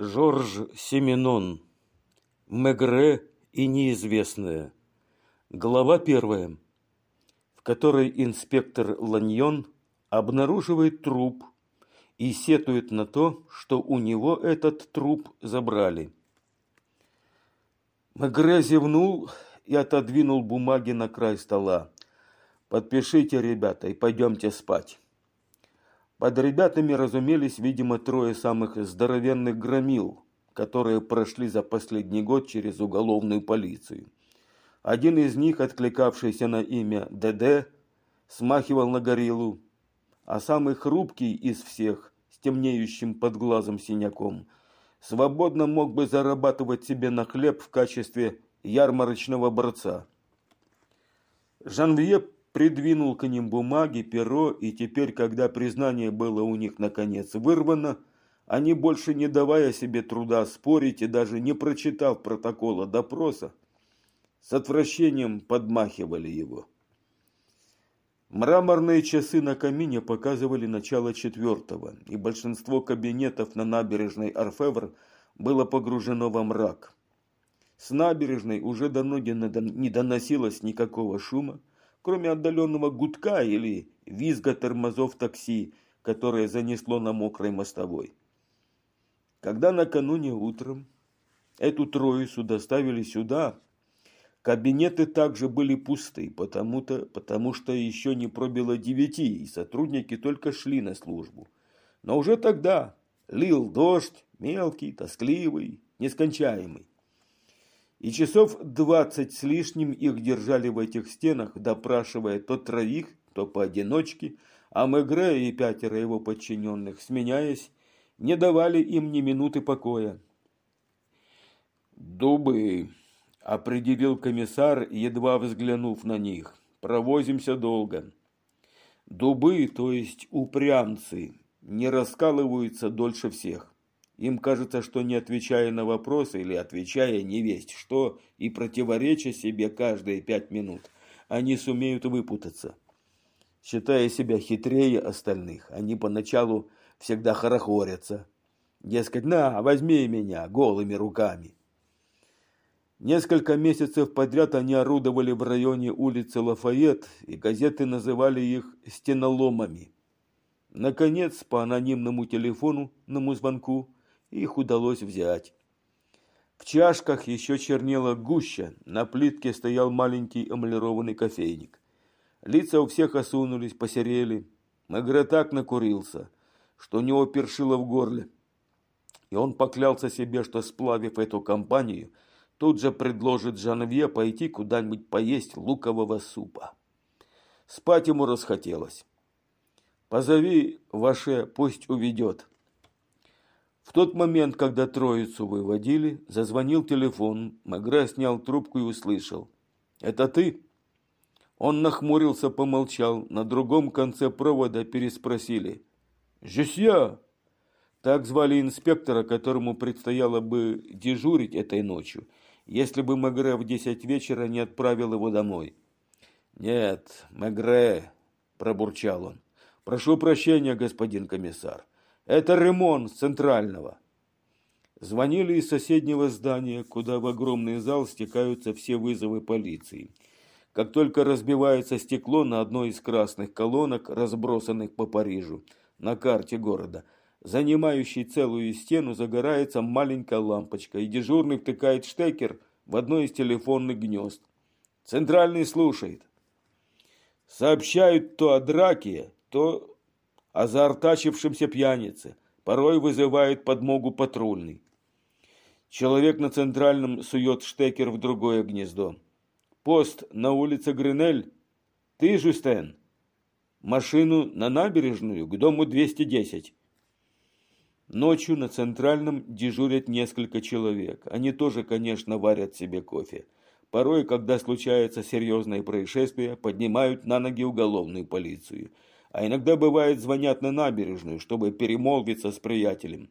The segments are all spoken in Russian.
Жорж Семенон. Мегре и неизвестное. Глава первая, в которой инспектор Ланьон обнаруживает труп и сетует на то, что у него этот труп забрали. Мегре зевнул и отодвинул бумаги на край стола. «Подпишите, ребята, и пойдемте спать». Под ребятами разумелись, видимо, трое самых здоровенных громил, которые прошли за последний год через уголовную полицию. Один из них, откликавшийся на имя ДД, смахивал на гориллу, а самый хрупкий из всех, с темнеющим под глазом синяком, свободно мог бы зарабатывать себе на хлеб в качестве ярмарочного борца. Жанвье придвинул к ним бумаги, перо, и теперь, когда признание было у них наконец вырвано, они, больше не давая себе труда спорить и даже не прочитав протокола допроса, с отвращением подмахивали его. Мраморные часы на камине показывали начало четвертого, и большинство кабинетов на набережной Арфевр было погружено во мрак. С набережной уже давно не доносилось никакого шума, кроме отдаленного гудка или визга тормозов такси, которое занесло на мокрой мостовой. Когда накануне утром эту троицу доставили сюда, кабинеты также были пусты, потому-то, потому что еще не пробило девяти, и сотрудники только шли на службу. Но уже тогда лил дождь, мелкий, тоскливый, нескончаемый. И часов двадцать с лишним их держали в этих стенах, допрашивая то троих, то поодиночке, а Мегре и пятеро его подчиненных, сменяясь, не давали им ни минуты покоя. «Дубы», — определил комиссар, едва взглянув на них, — «провозимся долго». Дубы, то есть упрямцы, не раскалываются дольше всех. Им кажется, что не отвечая на вопросы или отвечая не весть что и противореча себе каждые пять минут, они сумеют выпутаться. Считая себя хитрее остальных, они поначалу всегда хорохорятся. Дескать, на, возьми меня голыми руками. Несколько месяцев подряд они орудовали в районе улицы Лафайет, и газеты называли их «стеноломами». Наконец, по анонимному телефонному звонку, их удалось взять. В чашках еще чернела гуща, на плитке стоял маленький эмалированный кофейник. Лица у всех осунулись, посерели. Магре так накурился, что у него першило в горле. И он поклялся себе, что, сплавив эту компанию, тут же предложит Жанвье пойти куда-нибудь поесть лукового супа. Спать ему расхотелось. «Позови Ваше, пусть уведет», в тот момент, когда троицу выводили, зазвонил телефон. Магре снял трубку и услышал. «Это ты?» Он нахмурился, помолчал. На другом конце провода переспросили. «Жесья!» Так звали инспектора, которому предстояло бы дежурить этой ночью, если бы Магре в десять вечера не отправил его домой. «Нет, Магре!» – пробурчал он. «Прошу прощения, господин комиссар. Это ремонт центрального. Звонили из соседнего здания, куда в огромный зал стекаются все вызовы полиции. Как только разбивается стекло на одной из красных колонок, разбросанных по Парижу, на карте города, занимающей целую стену, загорается маленькая лампочка, и дежурный втыкает штекер в одно из телефонных гнезд. Центральный слушает. Сообщают то о драке, то о заортачившемся пьянице, порой вызывает подмогу патрульный. Человек на центральном сует штекер в другое гнездо. Пост на улице Гринель. Ты, Жюстен? Машину на набережную к дому 210. Ночью на центральном дежурят несколько человек. Они тоже, конечно, варят себе кофе. Порой, когда случается серьезное происшествие, поднимают на ноги уголовную полицию – а иногда бывает звонят на набережную, чтобы перемолвиться с приятелем.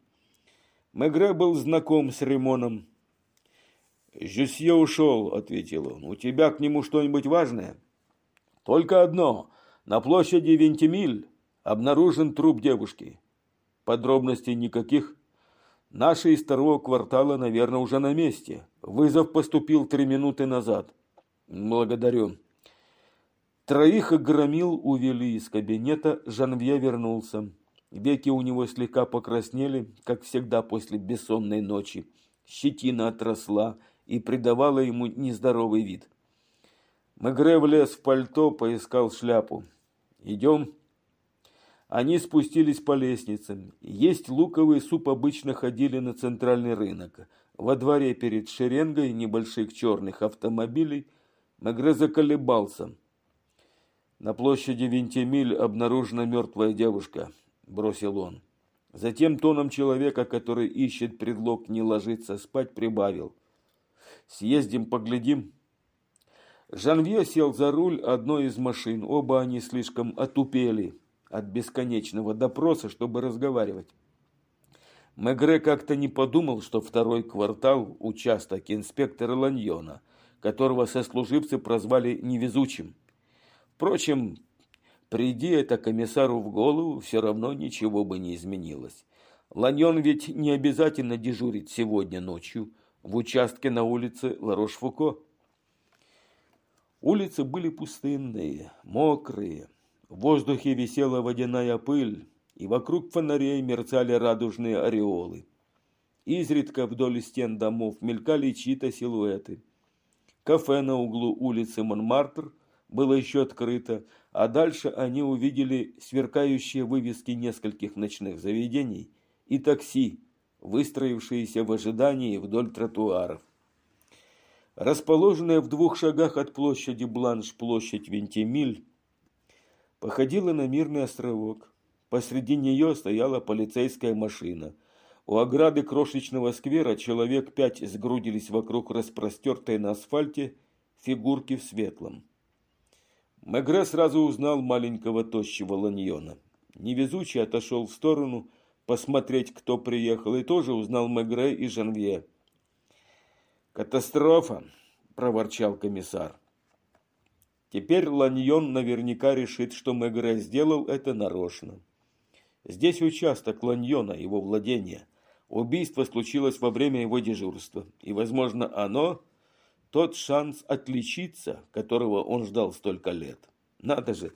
Мегре был знаком с Ремоном. «Жюсье ушел», — ответил он. «У тебя к нему что-нибудь важное?» «Только одно. На площади Вентимиль обнаружен труп девушки. Подробностей никаких?» Наши из второго квартала, наверное, уже на месте. Вызов поступил три минуты назад. Благодарю. Троих громил увели из кабинета, Жанвье вернулся. Веки у него слегка покраснели, как всегда после бессонной ночи. Щетина отросла и придавала ему нездоровый вид. Мегре влез в пальто, поискал шляпу. «Идем?» Они спустились по лестнице. Есть луковый суп обычно ходили на центральный рынок. Во дворе перед шеренгой небольших черных автомобилей Мегре заколебался. На площади Винтимиль обнаружена мертвая девушка бросил он. Затем тоном человека, который ищет предлог не ложиться спать, прибавил. Съездим, поглядим. Жанвье сел за руль одной из машин. Оба они слишком отупели от бесконечного допроса, чтобы разговаривать. Мегре как-то не подумал, что второй квартал – участок инспектора Ланьона, которого сослуживцы прозвали невезучим. Впрочем, Приди это комиссару в голову, все равно ничего бы не изменилось. Ланьон ведь не обязательно дежурит сегодня ночью в участке на улице Ларош-Фуко. Улицы были пустынные, мокрые, в воздухе висела водяная пыль, и вокруг фонарей мерцали радужные ореолы. Изредка вдоль стен домов мелькали чьи-то силуэты. Кафе на углу улицы Монмартр было еще открыто, а дальше они увидели сверкающие вывески нескольких ночных заведений и такси, выстроившиеся в ожидании вдоль тротуаров. Расположенная в двух шагах от площади Бланш площадь Вентимиль походила на мирный островок. Посреди нее стояла полицейская машина. У ограды крошечного сквера человек пять сгрудились вокруг распростертой на асфальте фигурки в светлом. Мегре сразу узнал маленького тощего ланьона. Невезучий отошел в сторону посмотреть, кто приехал, и тоже узнал Мегре и Жанвье. «Катастрофа!» – проворчал комиссар. Теперь Ланьон наверняка решит, что Мегре сделал это нарочно. Здесь участок Ланьона, его владение. Убийство случилось во время его дежурства, и, возможно, оно тот шанс отличиться, которого он ждал столько лет. Надо же,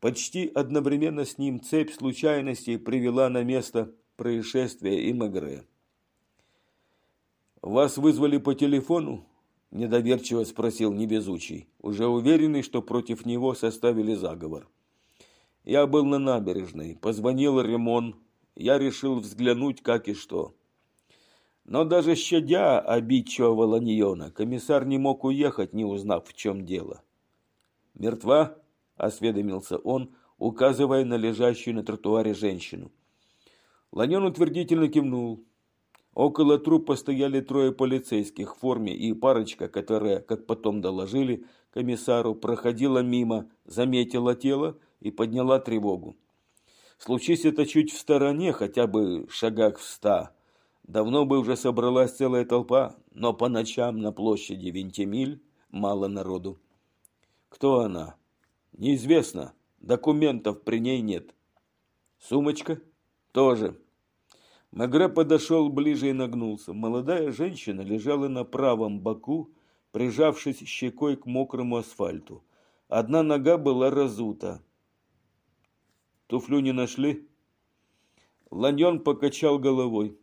почти одновременно с ним цепь случайностей привела на место происшествия и Мегре. «Вас вызвали по телефону?» – недоверчиво спросил невезучий, уже уверенный, что против него составили заговор. «Я был на набережной, позвонил Ремон, я решил взглянуть, как и что». Но даже щадя обидчивого Ланьона, комиссар не мог уехать, не узнав, в чем дело. «Мертва?» – осведомился он, указывая на лежащую на тротуаре женщину. Ланьон утвердительно кивнул. Около трупа стояли трое полицейских в форме и парочка, которая, как потом доложили комиссару, проходила мимо, заметила тело и подняла тревогу. Случись это чуть в стороне, хотя бы в шагах в ста, Давно бы уже собралась целая толпа, но по ночам на площади Винтимиль мало народу. Кто она? Неизвестно. Документов при ней нет. Сумочка? Тоже. Мегре подошел ближе и нагнулся. Молодая женщина лежала на правом боку, прижавшись щекой к мокрому асфальту. Одна нога была разута. Туфлю не нашли? Ланьон покачал головой.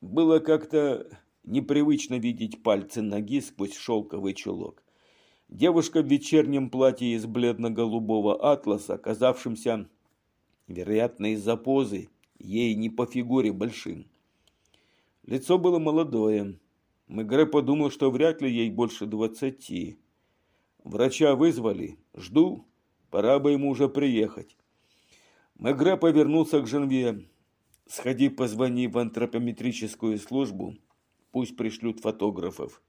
Было как-то непривычно видеть пальцы ноги сквозь шелковый чулок. Девушка в вечернем платье из бледно-голубого атласа, оказавшимся, вероятно, из-за позы, ей не по фигуре большим. Лицо было молодое. Мегре подумал, что вряд ли ей больше двадцати. Врача вызвали. Жду. Пора бы ему уже приехать. Мегре повернулся к Женве. Сходи, позвони в антропометрическую службу, пусть пришлют фотографов.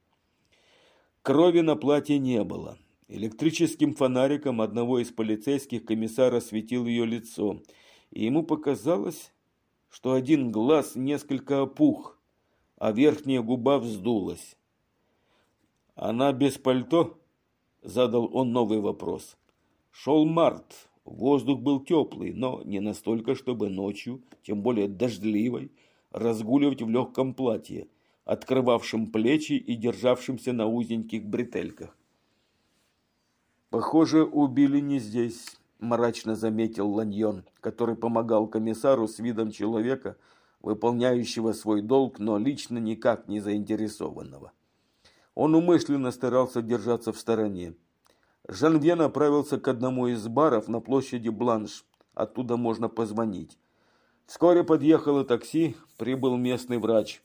Крови на платье не было. Электрическим фонариком одного из полицейских комиссар осветил ее лицо, и ему показалось, что один глаз несколько опух, а верхняя губа вздулась. «Она без пальто?» – задал он новый вопрос. Шел март, Воздух был теплый, но не настолько, чтобы ночью, тем более дождливой, разгуливать в легком платье, открывавшем плечи и державшемся на узеньких бретельках. «Похоже, убили не здесь», – мрачно заметил Ланьон, который помогал комиссару с видом человека, выполняющего свой долг, но лично никак не заинтересованного. Он умышленно старался держаться в стороне. Жанвье направился к одному из баров на площади Бланш. Оттуда можно позвонить. Вскоре подъехало такси, прибыл местный врач.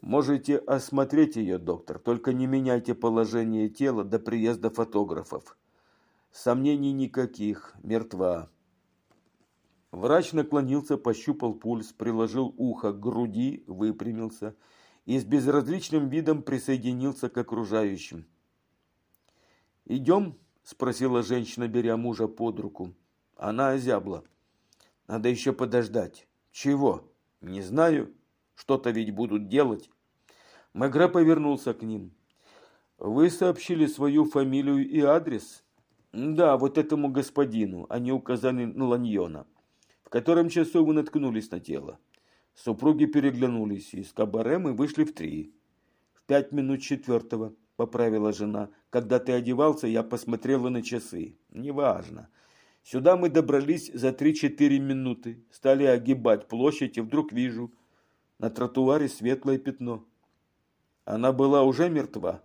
Можете осмотреть ее, доктор, только не меняйте положение тела до приезда фотографов. Сомнений никаких, мертва. Врач наклонился, пощупал пульс, приложил ухо к груди, выпрямился и с безразличным видом присоединился к окружающим. «Идем?» – спросила женщина, беря мужа под руку. Она озябла. «Надо еще подождать». «Чего?» «Не знаю. Что-то ведь будут делать». Мегре повернулся к ним. «Вы сообщили свою фамилию и адрес?» «Да, вот этому господину. Они указали на Ланьона. В котором часу вы наткнулись на тело?» Супруги переглянулись. Из кабаре мы вышли в три. В пять минут четвертого поправила жена. Когда ты одевался, я посмотрела на часы. Неважно. Сюда мы добрались за три-четыре минуты. Стали огибать площадь, и вдруг вижу на тротуаре светлое пятно. Она была уже мертва?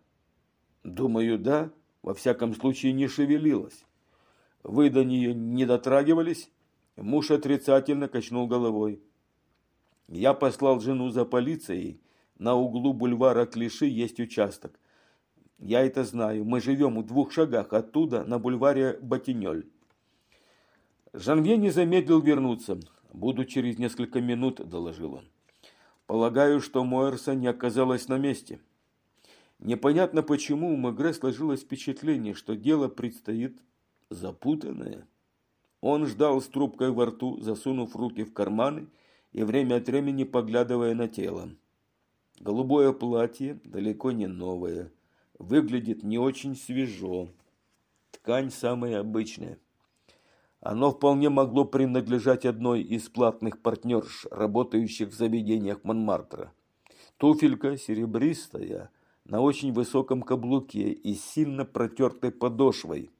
Думаю, да. Во всяком случае, не шевелилась. Вы до нее не дотрагивались? Муж отрицательно качнул головой. Я послал жену за полицией. На углу бульвара Клиши есть участок. Я это знаю. Мы живем в двух шагах оттуда, на бульваре Батинёль. Жанвье не замедлил вернуться. «Буду через несколько минут», – доложил он. «Полагаю, что Мойерса не оказалась на месте». Непонятно почему у Мегре сложилось впечатление, что дело предстоит запутанное. Он ждал с трубкой во рту, засунув руки в карманы и время от времени поглядывая на тело. Голубое платье, далеко не новое – выглядит не очень свежо. Ткань самая обычная. Оно вполне могло принадлежать одной из платных партнерш, работающих в заведениях Монмартра. Туфелька серебристая, на очень высоком каблуке и сильно протертой подошвой.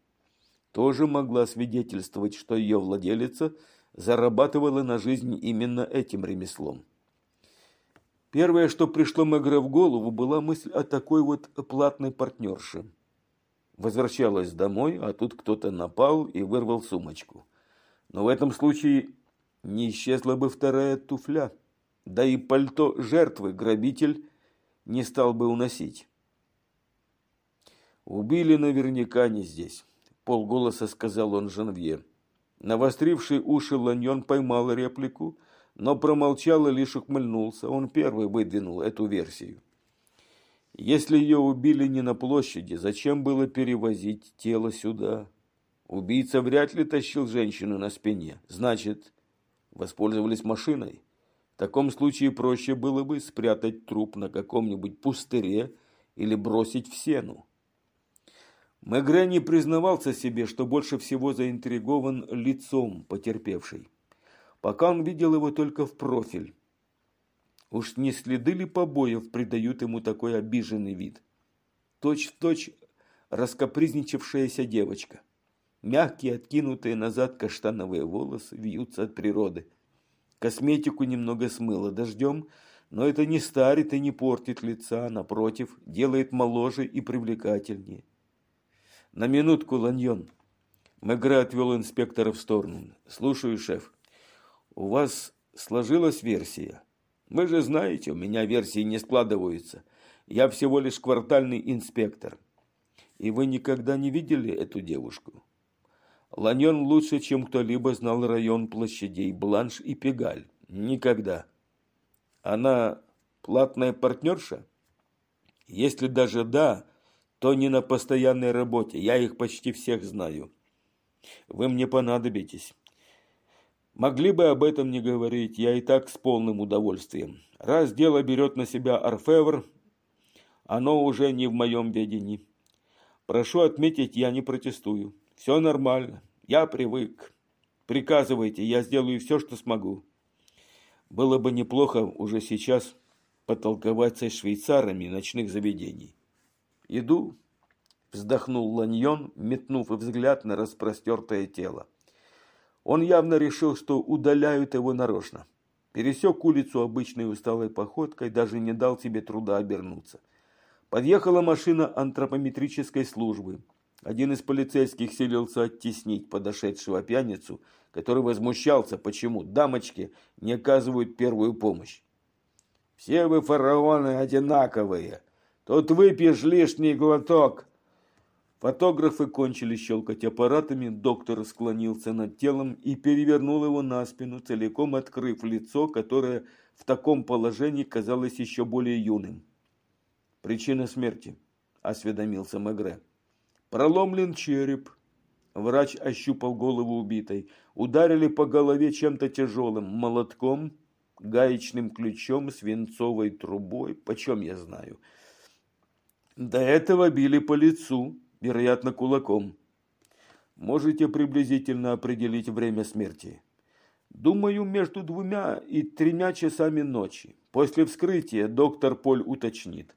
Тоже могла свидетельствовать, что ее владелица зарабатывала на жизнь именно этим ремеслом. Первое, что пришло Мегре в голову, была мысль о такой вот платной партнерше. Возвращалась домой, а тут кто-то напал и вырвал сумочку. Но в этом случае не исчезла бы вторая туфля. Да и пальто жертвы грабитель не стал бы уносить. «Убили наверняка не здесь», – полголоса сказал он Жанвье. Навостривший уши Ланьон поймал реплику – но промолчал и лишь ухмыльнулся. Он первый выдвинул эту версию. Если ее убили не на площади, зачем было перевозить тело сюда? Убийца вряд ли тащил женщину на спине. Значит, воспользовались машиной. В таком случае проще было бы спрятать труп на каком-нибудь пустыре или бросить в сену. Мегре не признавался себе, что больше всего заинтригован лицом потерпевшей пока он видел его только в профиль. Уж не следы ли побоев придают ему такой обиженный вид? Точь-в-точь точь раскопризничавшаяся девочка. Мягкие, откинутые назад каштановые волосы вьются от природы. Косметику немного смыло дождем, но это не старит и не портит лица, напротив, делает моложе и привлекательнее. На минутку, Ланьон. Мегре отвел инспектора в сторону. Слушаю, шеф. У вас сложилась версия? Вы же знаете, у меня версии не складываются. Я всего лишь квартальный инспектор. И вы никогда не видели эту девушку? Ланьон лучше, чем кто-либо знал район площадей Бланш и Пегаль. Никогда. Она платная партнерша? Если даже да, то не на постоянной работе. Я их почти всех знаю. Вы мне понадобитесь. Могли бы об этом не говорить, я и так с полным удовольствием. Раз дело берет на себя Орфевр, оно уже не в моем ведении. Прошу отметить, я не протестую. Все нормально, я привык. Приказывайте, я сделаю все, что смогу. Было бы неплохо уже сейчас потолковать со швейцарами ночных заведений. Иду, вздохнул Ланьон, метнув взгляд на распростертое тело. Он явно решил, что удаляют его нарочно. Пересек улицу обычной усталой походкой, даже не дал себе труда обернуться. Подъехала машина антропометрической службы. Один из полицейских селился оттеснить подошедшего пьяницу, который возмущался, почему дамочки не оказывают первую помощь. «Все вы фараоны одинаковые. Тут выпьешь лишний глоток, Фотографы кончили щелкать аппаратами, доктор склонился над телом и перевернул его на спину, целиком открыв лицо, которое в таком положении казалось еще более юным. «Причина смерти», – осведомился Мегре. «Проломлен череп». Врач ощупал голову убитой. Ударили по голове чем-то тяжелым, молотком, гаечным ключом, свинцовой трубой, почем я знаю. До этого били по лицу, вероятно, кулаком. Можете приблизительно определить время смерти? Думаю, между двумя и тремя часами ночи. После вскрытия доктор Поль уточнит.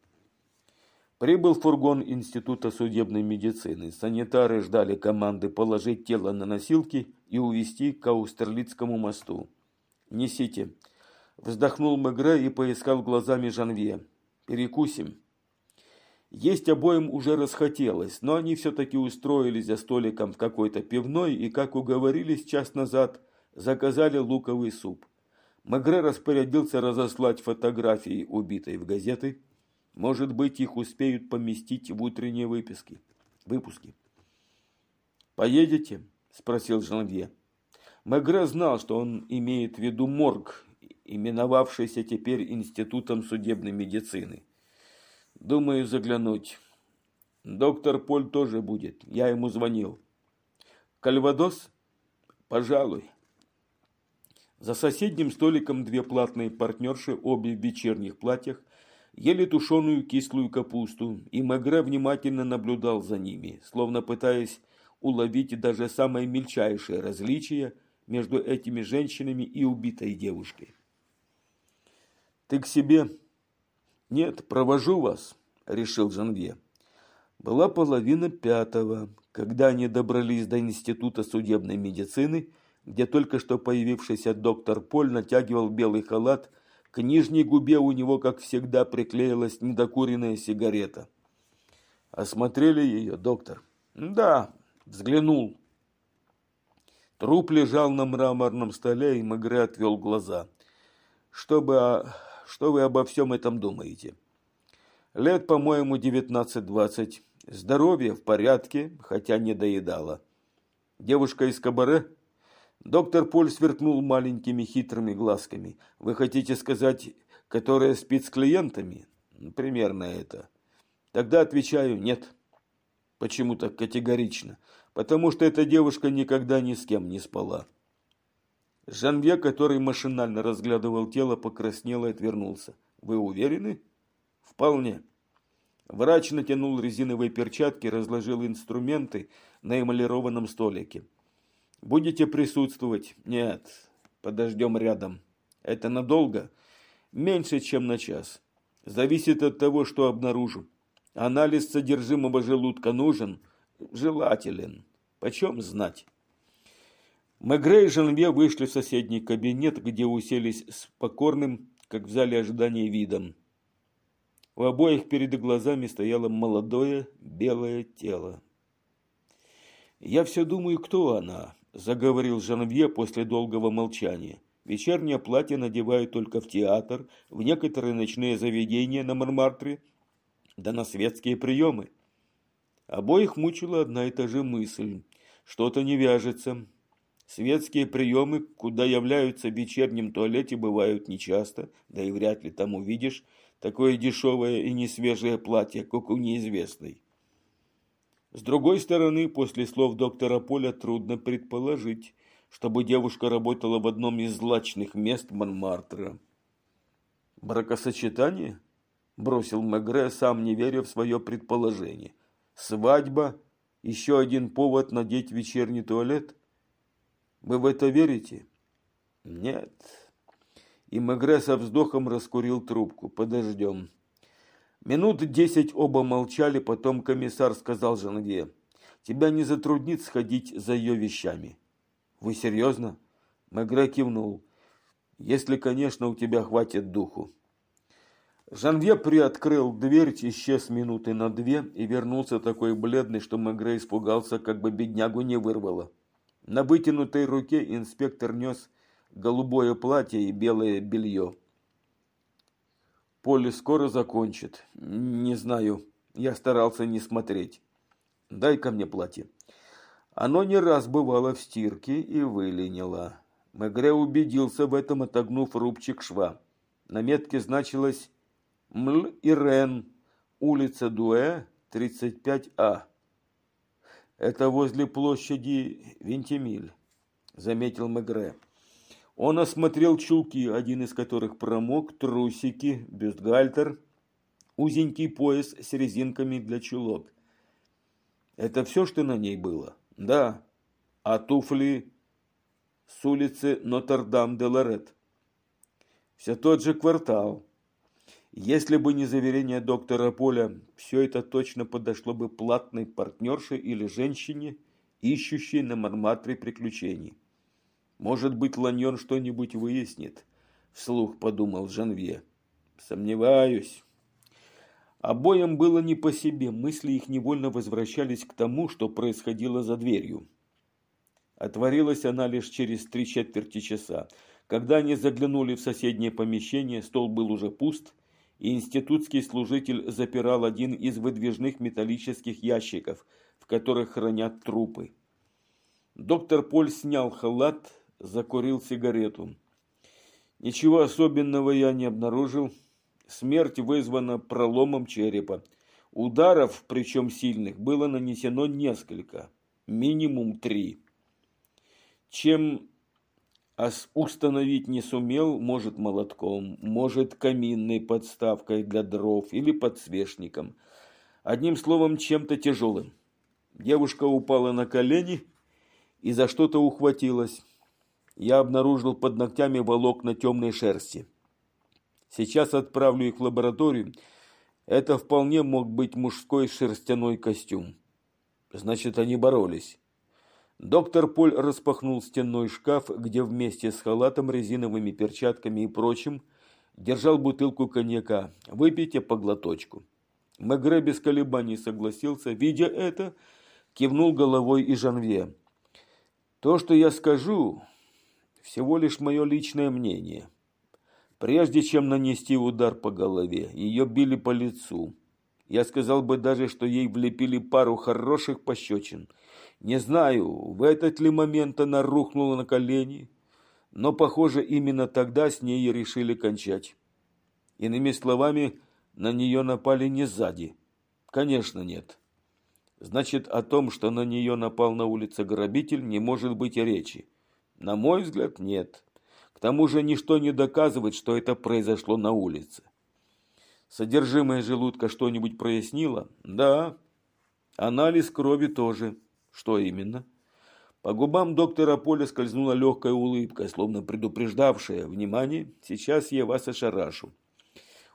Прибыл фургон Института судебной медицины. Санитары ждали команды положить тело на носилки и увезти к Аустерлицкому мосту. «Несите». Вздохнул Мегре и поискал глазами Жанве. «Перекусим». Есть обоим уже расхотелось, но они все-таки устроились за столиком в какой-то пивной и, как уговорились час назад, заказали луковый суп. Магре распорядился разослать фотографии убитой в газеты. Может быть, их успеют поместить в утренние выписки. выпуски. «Поедете?» – спросил Жанвье. Магре знал, что он имеет в виду морг, именовавшийся теперь Институтом судебной медицины – Думаю заглянуть. Доктор Поль тоже будет. Я ему звонил. Кальвадос? Пожалуй. За соседним столиком две платные партнерши, обе в вечерних платьях, ели тушеную кислую капусту, и Мегре внимательно наблюдал за ними, словно пытаясь уловить даже самое мельчайшее различие между этими женщинами и убитой девушкой. «Ты к себе «Нет, провожу вас», – решил Жанвье. Была половина пятого, когда они добрались до Института судебной медицины, где только что появившийся доктор Поль натягивал белый халат, к нижней губе у него, как всегда, приклеилась недокуренная сигарета. «Осмотрели ее, доктор?» «Да», – взглянул. Труп лежал на мраморном столе, и Мегре отвел глаза. «Чтобы что вы обо всем этом думаете? Лет, по-моему, 19-20. Здоровье в порядке, хотя не доедала. Девушка из кабаре? Доктор Поль сверкнул маленькими хитрыми глазками. Вы хотите сказать, которая спит с клиентами? Примерно это. Тогда отвечаю нет. Почему так категорично? Потому что эта девушка никогда ни с кем не спала. Жанве, который машинально разглядывал тело, покраснел и отвернулся. «Вы уверены?» «Вполне». Врач натянул резиновые перчатки, разложил инструменты на эмалированном столике. «Будете присутствовать?» «Нет, подождем рядом». «Это надолго?» «Меньше, чем на час. Зависит от того, что обнаружу. Анализ содержимого желудка нужен?» «Желателен. Почем знать?» Мегре и Жанве вышли в соседний кабинет, где уселись с покорным, как в зале ожидания, видом. У обоих перед глазами стояло молодое белое тело. «Я все думаю, кто она», – заговорил Жанвье после долгого молчания. «Вечернее платье надевают только в театр, в некоторые ночные заведения на Мармартре, да на светские приемы». Обоих мучила одна и та же мысль. Что-то не вяжется. Светские приемы, куда являются в вечернем туалете, бывают нечасто, да и вряд ли там увидишь такое дешевое и несвежее платье, как у неизвестной. С другой стороны, после слов доктора Поля трудно предположить, чтобы девушка работала в одном из злачных мест Монмартра. «Бракосочетание?» – бросил Мегре, сам не веря в свое предположение. «Свадьба? Еще один повод надеть вечерний туалет?» Вы в это верите? Нет. И Мегре со вздохом раскурил трубку. Подождем. Минут десять оба молчали, потом комиссар сказал Жанге. Тебя не затруднит сходить за ее вещами. Вы серьезно? Мегре кивнул. Если, конечно, у тебя хватит духу. Жанве приоткрыл дверь, исчез минуты на две и вернулся такой бледный, что Мегре испугался, как бы беднягу не вырвало. На вытянутой руке инспектор нес голубое платье и белое белье. Поле скоро закончит. Не знаю. Я старался не смотреть. Дай-ка мне платье. Оно не раз бывало в стирке и выленило. Мегре убедился в этом, отогнув рубчик шва. На метке значилось Мл Ирен, улица Дуэ, 35А. Это возле площади Вентимиль, заметил Мегре. Он осмотрел чулки, один из которых промок, трусики, бюстгальтер, узенький пояс с резинками для чулок. Это все, что на ней было? Да. А туфли с улицы Нотр-Дам-де-Лорет? Все тот же квартал. Если бы не заверение доктора Поля, все это точно подошло бы платной партнерше или женщине, ищущей на Марматре приключений. Может быть, Ланьон что-нибудь выяснит, вслух подумал Жанве. Сомневаюсь. Обоим было не по себе, мысли их невольно возвращались к тому, что происходило за дверью. Отворилась она лишь через три четверти часа. Когда они заглянули в соседнее помещение, стол был уже пуст – институтский служитель запирал один из выдвижных металлических ящиков, в которых хранят трупы. Доктор Поль снял халат, закурил сигарету. Ничего особенного я не обнаружил. Смерть вызвана проломом черепа. Ударов, причем сильных, было нанесено несколько, минимум три. Чем а установить не сумел, может молотком, может каминной подставкой для дров или подсвечником. Одним словом, чем-то тяжелым. Девушка упала на колени и за что-то ухватилась. Я обнаружил под ногтями волокна темной шерсти. Сейчас отправлю их в лабораторию. Это вполне мог быть мужской шерстяной костюм. Значит, они боролись. Доктор Поль распахнул стенной шкаф, где вместе с халатом, резиновыми перчатками и прочим держал бутылку коньяка. «Выпейте по глоточку». Мегре без колебаний согласился. Видя это, кивнул головой и Жанве. «То, что я скажу, всего лишь мое личное мнение. Прежде чем нанести удар по голове, ее били по лицу. Я сказал бы даже, что ей влепили пару хороших пощечин – не знаю, в этот ли момент она рухнула на колени, но, похоже, именно тогда с ней решили кончать. Иными словами, на нее напали не сзади. Конечно, нет. Значит, о том, что на нее напал на улице грабитель, не может быть и речи. На мой взгляд, нет. К тому же ничто не доказывает, что это произошло на улице. Содержимое желудка что-нибудь прояснило? Да. Анализ крови тоже. Что именно? По губам доктора Поля скользнула легкая улыбка, словно предупреждавшая «Внимание, сейчас я вас ошарашу».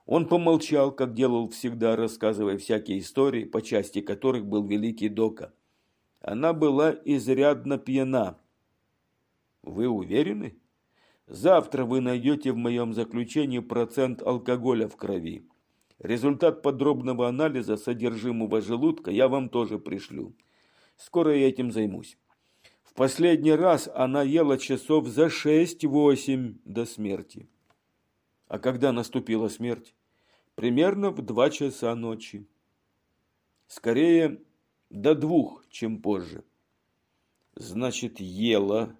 Он помолчал, как делал всегда, рассказывая всякие истории, по части которых был великий Дока. Она была изрядно пьяна. Вы уверены? Завтра вы найдете в моем заключении процент алкоголя в крови. Результат подробного анализа содержимого желудка я вам тоже пришлю. Скоро я этим займусь. В последний раз она ела часов за шесть-восемь до смерти. А когда наступила смерть? Примерно в два часа ночи. Скорее, до двух, чем позже. Значит, ела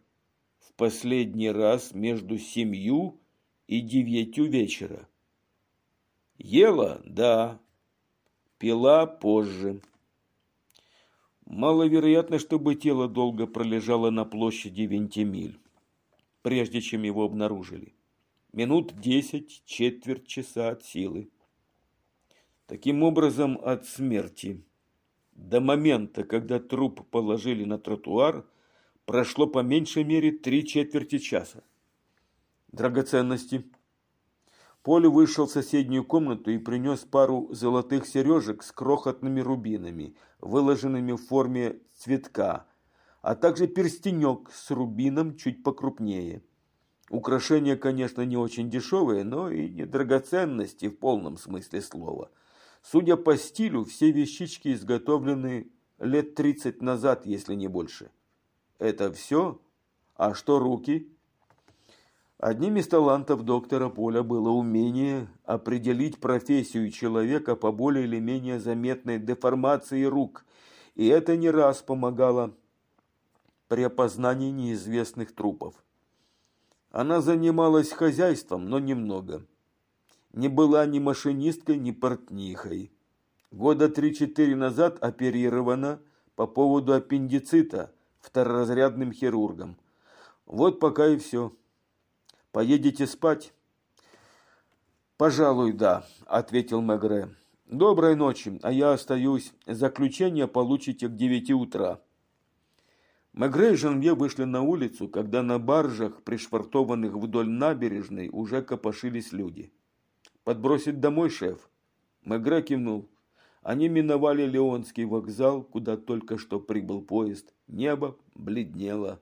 в последний раз между семью и девятью вечера. Ела, да, пила позже. Маловероятно, чтобы тело долго пролежало на площади Вентимиль, прежде чем его обнаружили. Минут десять, четверть часа от силы. Таким образом, от смерти до момента, когда труп положили на тротуар, прошло по меньшей мере три четверти часа. Драгоценности, Поль вышел в соседнюю комнату и принес пару золотых сережек с крохотными рубинами, выложенными в форме цветка, а также перстенек с рубином чуть покрупнее. Украшения, конечно, не очень дешевые, но и не драгоценности в полном смысле слова. Судя по стилю, все вещички изготовлены лет 30 назад, если не больше. Это все? А что руки? Одним из талантов доктора Поля было умение определить профессию человека по более или менее заметной деформации рук, и это не раз помогало при опознании неизвестных трупов. Она занималась хозяйством, но немного. Не была ни машинисткой, ни портнихой. Года три-четыре назад оперирована по поводу аппендицита второразрядным хирургом. Вот пока и все. Поедете спать? Пожалуй, да, ответил Мегре. Доброй ночи, а я остаюсь. Заключение получите к девяти утра. Мегре и Жанвье вышли на улицу, когда на баржах, пришвартованных вдоль набережной, уже копошились люди. «Подбросить домой, шеф?» Мегре кивнул. Они миновали Леонский вокзал, куда только что прибыл поезд. Небо бледнело.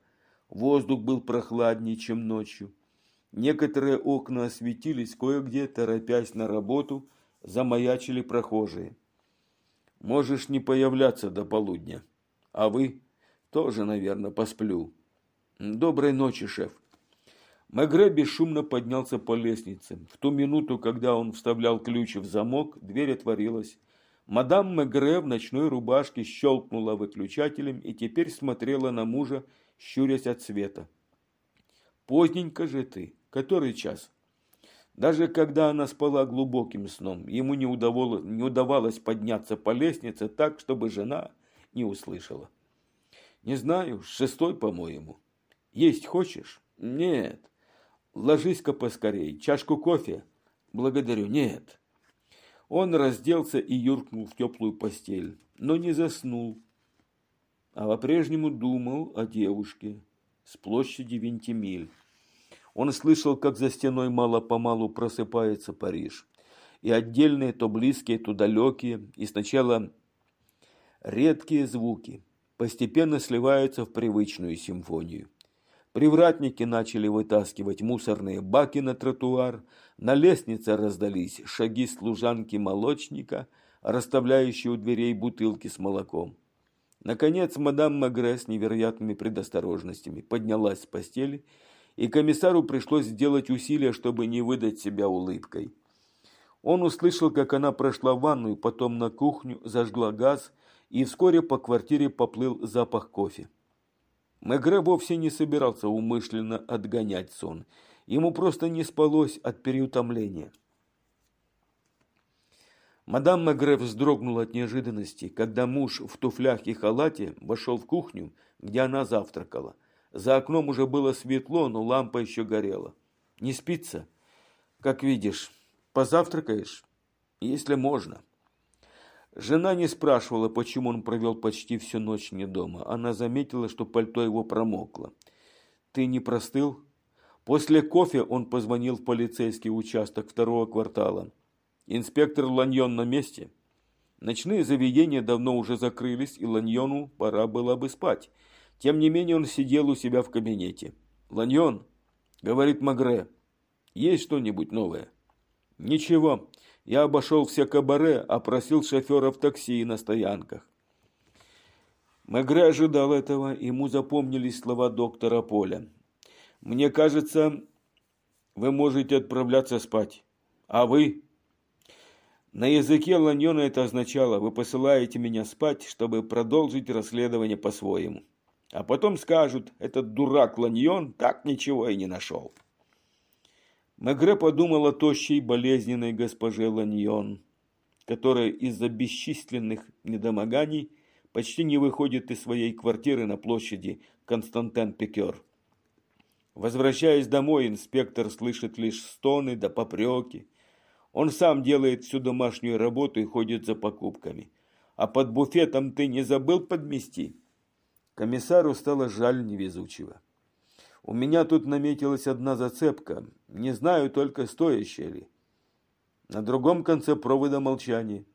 Воздух был прохладнее, чем ночью. Некоторые окна осветились, кое-где, торопясь на работу, замаячили прохожие. Можешь не появляться до полудня. А вы? Тоже, наверное, посплю. Доброй ночи, шеф. Мегре бесшумно поднялся по лестнице. В ту минуту, когда он вставлял ключ в замок, дверь отворилась. Мадам Мегре в ночной рубашке щелкнула выключателем и теперь смотрела на мужа, щурясь от света. «Поздненько же ты. Который час?» Даже когда она спала глубоким сном, ему не удавалось, не удавалось подняться по лестнице так, чтобы жена не услышала. «Не знаю, шестой, по-моему. Есть хочешь?» «Нет. Ложись-ка поскорей. Чашку кофе?» «Благодарю. Нет». Он разделся и юркнул в теплую постель, но не заснул, а по-прежнему думал о девушке с площади Вентимиль. Он слышал, как за стеной мало-помалу просыпается Париж. И отдельные, то близкие, то далекие, и сначала редкие звуки постепенно сливаются в привычную симфонию. Привратники начали вытаскивать мусорные баки на тротуар, на лестнице раздались шаги служанки-молочника, расставляющей у дверей бутылки с молоком. Наконец, мадам Магре с невероятными предосторожностями поднялась с постели, и комиссару пришлось сделать усилия, чтобы не выдать себя улыбкой. Он услышал, как она прошла в ванную, потом на кухню, зажгла газ, и вскоре по квартире поплыл запах кофе. Мегре вовсе не собирался умышленно отгонять сон. Ему просто не спалось от переутомления. Мадам Мегре вздрогнула от неожиданности, когда муж в туфлях и халате вошел в кухню, где она завтракала. За окном уже было светло, но лампа еще горела. «Не спится?» «Как видишь. Позавтракаешь?» «Если можно». Жена не спрашивала, почему он провел почти всю ночь не дома. Она заметила, что пальто его промокло. «Ты не простыл?» После кофе он позвонил в полицейский участок второго квартала. «Инспектор Ланьон на месте?» Ночные заведения давно уже закрылись, и Ланьону пора было бы спать. Тем не менее он сидел у себя в кабинете. «Ланьон», — говорит Магре, — «есть что-нибудь новое?» «Ничего. Я обошел все кабаре, опросил шоферов такси на стоянках. Мегре ожидал этого, ему запомнились слова доктора Поля. «Мне кажется, вы можете отправляться спать. А вы?» На языке Ланьона это означало «Вы посылаете меня спать, чтобы продолжить расследование по-своему». А потом скажут «Этот дурак Ланьон так ничего и не нашел». Мегре подумал о тощей болезненной госпоже Ланьон, которая из-за бесчисленных недомоганий почти не выходит из своей квартиры на площади Константин-Пекер. Возвращаясь домой, инспектор слышит лишь стоны да попреки. Он сам делает всю домашнюю работу и ходит за покупками. А под буфетом ты не забыл подмести? Комиссару стало жаль невезучего. У меня тут наметилась одна зацепка. Не знаю только, стоящая ли. На другом конце провода молчание.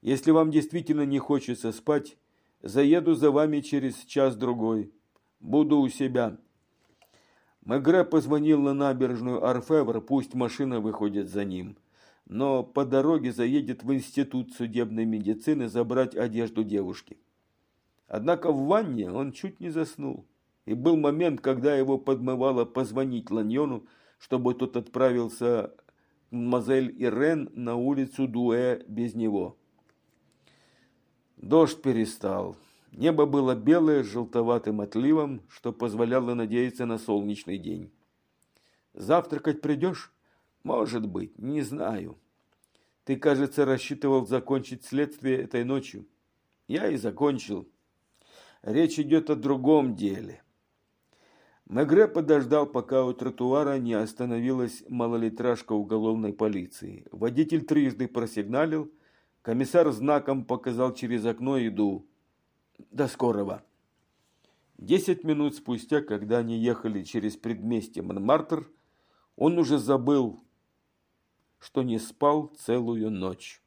Если вам действительно не хочется спать, заеду за вами через час-другой. Буду у себя. Мегре позвонил на набережную Арфевр, пусть машина выходит за ним. Но по дороге заедет в институт судебной медицины забрать одежду девушки. Однако в ванне он чуть не заснул. И был момент, когда его подмывало позвонить Ланьону, чтобы тот отправился мазель Ирен на улицу Дуэ без него. Дождь перестал. Небо было белое с желтоватым отливом, что позволяло надеяться на солнечный день. «Завтракать придешь?» «Может быть, не знаю. Ты, кажется, рассчитывал закончить следствие этой ночью. Я и закончил. Речь идет о другом деле». Мегре подождал, пока у тротуара не остановилась малолитражка уголовной полиции. Водитель трижды просигналил, комиссар знаком показал через окно еду. До скорого. Десять минут спустя, когда они ехали через предместье Монмартр, он уже забыл, что не спал целую ночь.